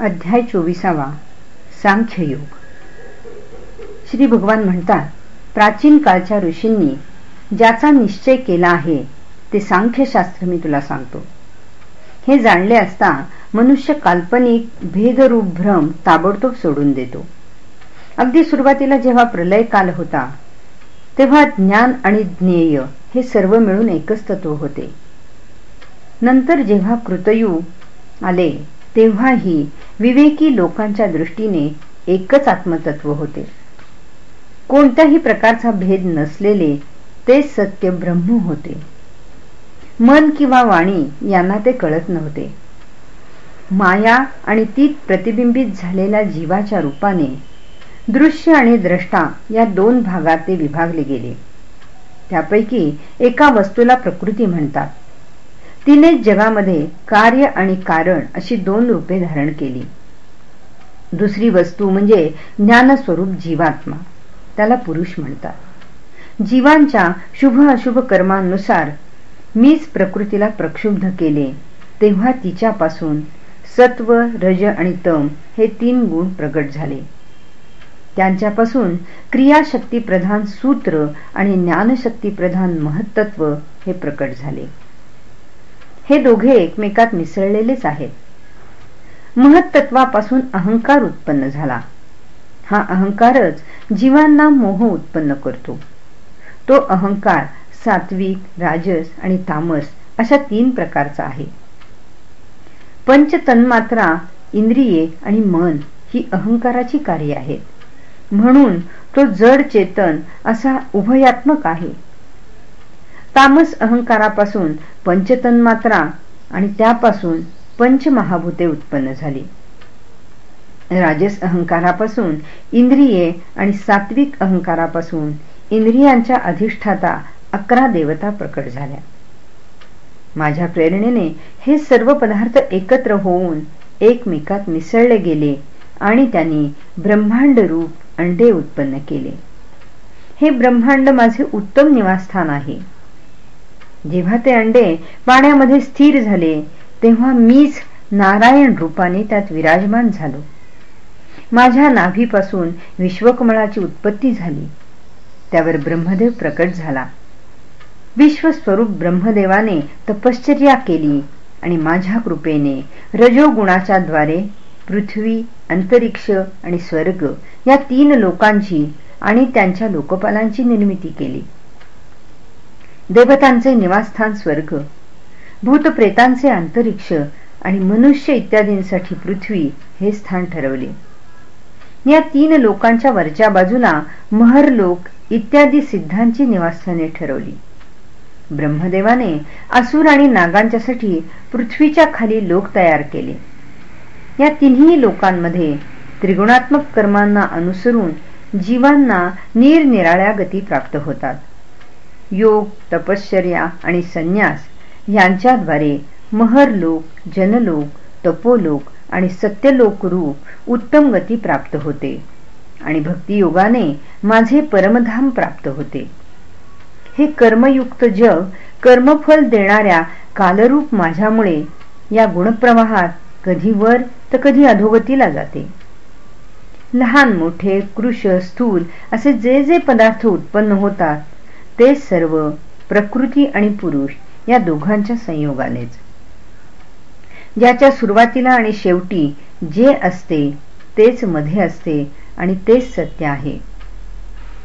अध्याय चोवीसावा सांख्ययोग श्री भगवान म्हणतात प्राचीन काळच्या ऋषींनी ज्याचा निश्चय केला आहे ते सांख्यशास्त्र मी तुला सांगतो. हे जाणले असता मनुष्य काल्पनिक भेदरूप भ्रम ताबडतोब सोडून देतो. अगदी सुरुवातीला जेव्हा प्रलय काल होता तेव्हा ज्ञान आणि ज्ञेय हे सर्व मिळून एकच तत्व होते. नंतर जेव्हा कृतयुग आले तेव्हाही विवेकी लोकांच्या दृष्टीने एकच आत्मतत्व होते. कोणत्याही प्रकारचा भेद नसलेले ते सत्य ब्रह्म होते. मन किंवा वाणी यांना ते कळत नव्हते. माया आणि तीत प्रतिबिंबित झालेल्या जीवाच्या रूपाने दृश्य आणि द्रष्टा या दोन भागात ते विभागले गेले. त्यापैकी एका वस्तूला प्रकृती म्हणतात. तिने जगामध्ये कार्य आणि कारण अशी दोन रूपे धारण केली. दुसरी वस्तू म्हणजे ज्ञानस्वरूप जीवात्मा. त्याला पुरुष म्हणतात. जीवांच्या शुभ अशुभ कर्मांनुसार मीच प्रकृतीला प्रक्षुब्ध केले तेव्हा तिच्यापासून सत्व रज आणि तम हे तीन गुण प्रगट झाले. त्यांच्यापासून क्रियाशक्ती प्रधान सूत्र आणि ज्ञानशक्ती प्रधान महत्त्व हे प्रकट झाले. हे दोघे एकमेकात मिसळलेलेच आहेत. महत्त्वापासून अहंकार उत्पन्न झाला. हा अहंकारच जीवांना मोह उत्पन्न करतो. तो अहंकार सात्विक राजस आणि तामस अशा तीन प्रकारचा आहे. पंच तन्मात्रा इंद्रिये आणि मन ही अहंकाराची कार्य आहेत. म्हणून तो जड चेतन असा उभयात्मक आहे. तामस अहंकारापासून पंचतन्मात्रा आणि त्यापासून पंचमहाभूते उत्पन्न झाली. राजस अहंकारापासून इंद्रिये आणि सात्विक अहंकारापासून इंद्रियांच्या अधिष्ठाता अकरा देवता प्रकट झाल्या. माझ्या प्रेरणेने हे सर्व पदार्थ एकत्र होऊन एकमेकात मिसळले गेले आणि त्यांनी ब्रह्मांड रूप अंडे उत्पन्न केले. हे ब्रह्मांड माझे उत्तम निवासस्थान आहे. जेव्हा ते अंडे पाण्यामध्ये स्थिर झाले तेव्हा मीच नारायण रूपाने त्यात विराजमान झालो. माझ्या नाभीपासून विश्वकमळाची उत्पत्ती झाली. त्यावर ब्रह्मदेव प्रकट झाला. विश्वस्वरूप ब्रह्मदेवाने तपश्चर्या केली आणि माझ्या कृपेने रजोगुणाच्या द्वारे पृथ्वी अंतरिक्ष आणि स्वर्ग या तीन लोकांची आणि त्यांच्या लोकपालांची निर्मिती केली. देवतांचे निवासस्थान स्वर्ग भूतप्रेतांचे अंतरिक्ष आणि मनुष्य इत्यादींसाठी पृथ्वी हे स्थान ठरवले. या तीन लोकांच्या वरच्या बाजूला महरलोक इत्यादी सिद्धांची निवासस्थाने ठरवली. ब्रह्मदेवाने असुर आणि नागांच्यासाठी पृथ्वीच्या खाली लोक तयार केले. या तिन्ही लोकांमध्ये त्रिगुणात्मक कर्मांना अनुसरून जीवांना निरनिराळ्या गती प्राप्त होतात. योग तपश्चर्या आणि संन्यास यांच्याद्वारे महरलोक जनलोक तपोलोक आणि सत्यलोक रूप उत्तम गती प्राप्त होते आणि भक्तियोगाने माझे परमधाम प्राप्त होते. हे कर्मयुक्त जग कर्मफल देणाऱ्या कालरूप माझ्यामुळे या गुणप्रवाहात कधी वर तर कधी अधोगतीला जाते. लहान मोठे कृश स्थूल असे जे जे पदार्थ उत्पन्न होतात ते सर्व प्रकृती आणि पुरुष या दोघांच्या संयोगानेच. ज्याच्या सुरुवातीला आणि शेवटी जे असते तेच मध्ये असते आणि तेच सत्य आहे.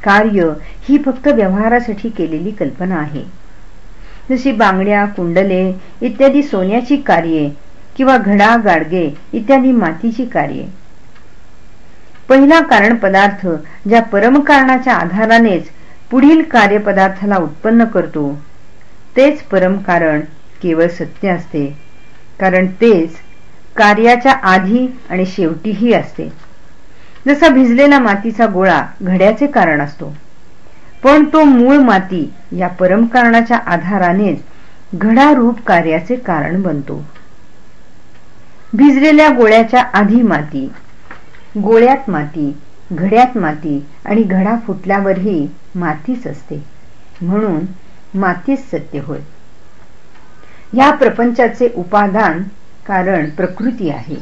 कार्य ही फक्त व्यवहारासाठी केलेली कल्पना आहे. जशी बांगड्या कुंडले इत्यादी सोन्याची कार्ये किंवा घडा गाडगे इत्यादी मातीची कार्ये. पहिला कारण पदार्थ ज्या परमकारणाच्या आधारानेच पुढील कार्यपदार्थाला उत्पन्न करतो. तेच परमकारण केवळ सत्य असते. कारण तेच कार्याच्या आधी आणि शेवटीही असते. जसा भिजलेला मातीचा गोळा घड्याचे कारण असतो पण तो मूळ माती या परमकारणाच्या आधारानेच घडारूप कार्याचे कारण बनतो. भिजलेल्या गोळ्याच्या आधी माती गोळ्यात माती घड्यात माती आणि घडा फुटल्यावरही मातीच असते. म्हणून मातीच सत्य होय. या प्रपंचाचे उपादान कारण प्रकृती आहे.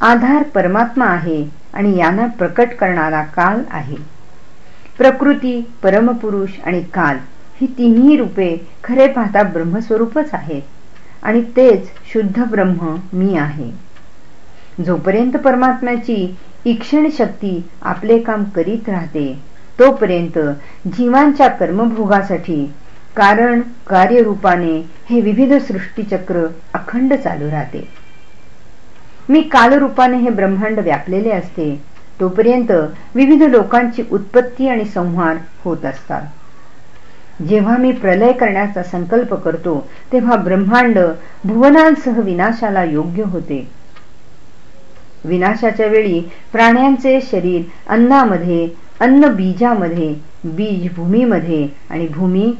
आधार परमात्मा आहे आणि यांना प्रकट करणारा काल आहे. प्रकृती परमपुरुष आणि काल ही तिन्ही रूपे खरे पाहता ब्रह्मस्वरूपच आहेत आणि तेच शुद्ध ब्रह्म मी आहे. जोपर्यंत परमात्म्याची ईक्षण शक्ती आपले काम करीत राहते. तोपर्यंत जीवांच्या कर्मभोगासाठी कारण कार्यरूपाने हे विविध सृष्टीचक्र अखंड चालू राहते. मी कालरूपाने हे ब्रह्मांड व्यापलेले असते तोपर्यंत विविध लोकांची उत्पत्ती आणि संहार होत असतात. जेव्हा मी प्रलय करण्याचा संकल्प करतो तेव्हा ब्रह्मांड भुवनांसह विनाशाला योग्य होते. विनाशाच्या वेळी प्राण्यांचे शरीर अन्नामध्ये अन्न बीजामध्ये बीज भूमीमध्ये आणि भूमी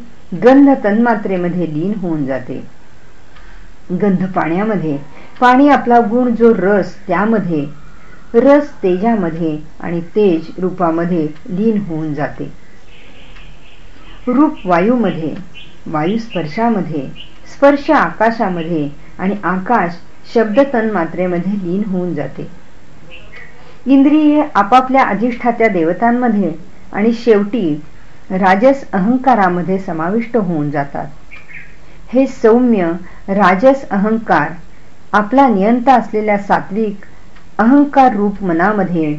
गंध तन्मात्रेमध्ये लीन होऊन जाते. गंध पाण्यामध्ये. पाणी आपला गुण जो रस त्यामध्ये. रस तेजामध्ये आणि तेज रूपामध्ये लीन होऊन जाते. रूप वायूमध्ये. वायू स्पर्शामध्ये. स्पर्श आकाशामध्ये आणि आकाश शब्द तन्मात्रेमध्ये लीन होऊन जाते. इंद्रिये आपापल्या अधिष्ठात्या देवतांमध्ये आणि शेवटी राजस अहंकारामध्ये समाविष्ट होऊन जातात. हे सौम्य राजस अहंकार आपला नियंता असलेल्या सात्विक अहंकार रूप मनामध्ये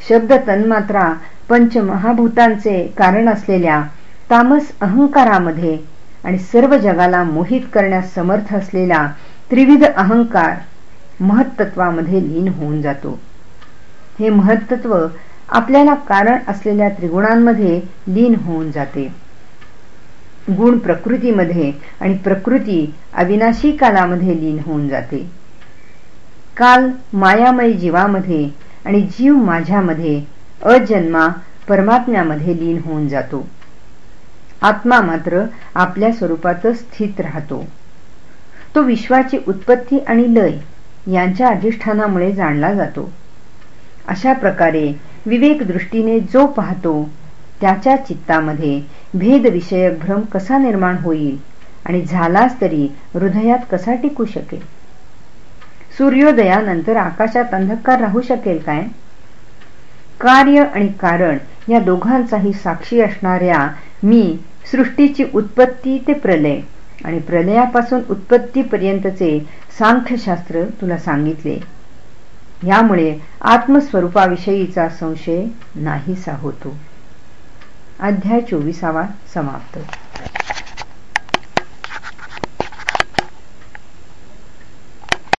शब्द तन्मात्रा पंचमहाभूतांचे कारण असलेल्या तामस अहंकारामध्ये आणि सर्व जगाला मोहित करण्यास समर्थ असलेला त्रिविध अहंकार महत्त्वामध्ये लीन होऊन जातो. हे महत्त्व आपल्याला कारण असलेल्या त्रिगुणांमध्ये लीन होऊन जाते. गुण प्रकृतीमध्ये आणि प्रकृती अविनाशी कालामध्ये लीन होऊन जाते. काल मायामय जीवामध्ये आणि जीव माझ्यामध्ये अजन्मा परमात्म्यामध्ये लीन होऊन जातो. आत्मा मात्र आपल्या स्वरूपातच स्थित राहतो. तो विश्वाची उत्पत्ती आणि लय यांच्या अधिष्ठानामुळे जाणला जातो. अशा प्रकारे विवेक दृष्टीने जो पाहतो त्याच्या चित्तामध्ये भेदविषयक भ्रम कसा निर्माण होईल आणि झालाच तरी हृदयात कसा टिकू शकेल? सूर्योदयानंतर आकाशात अंधकार राहू शकेल काय? कार्य आणि कारण या दोघांचाही साक्षी असणाऱ्या मी सृष्टीची उत्पत्ती ते प्रलय आणि प्रलयापासून उत्पत्तीपर्यंतचे सांख्यशास्त्र तुला सांगितले. यामुळे आत्मस्वरूपाविषयीचा संशय नाहीसा होतो. अध्याय चोवीसावा समाप्त.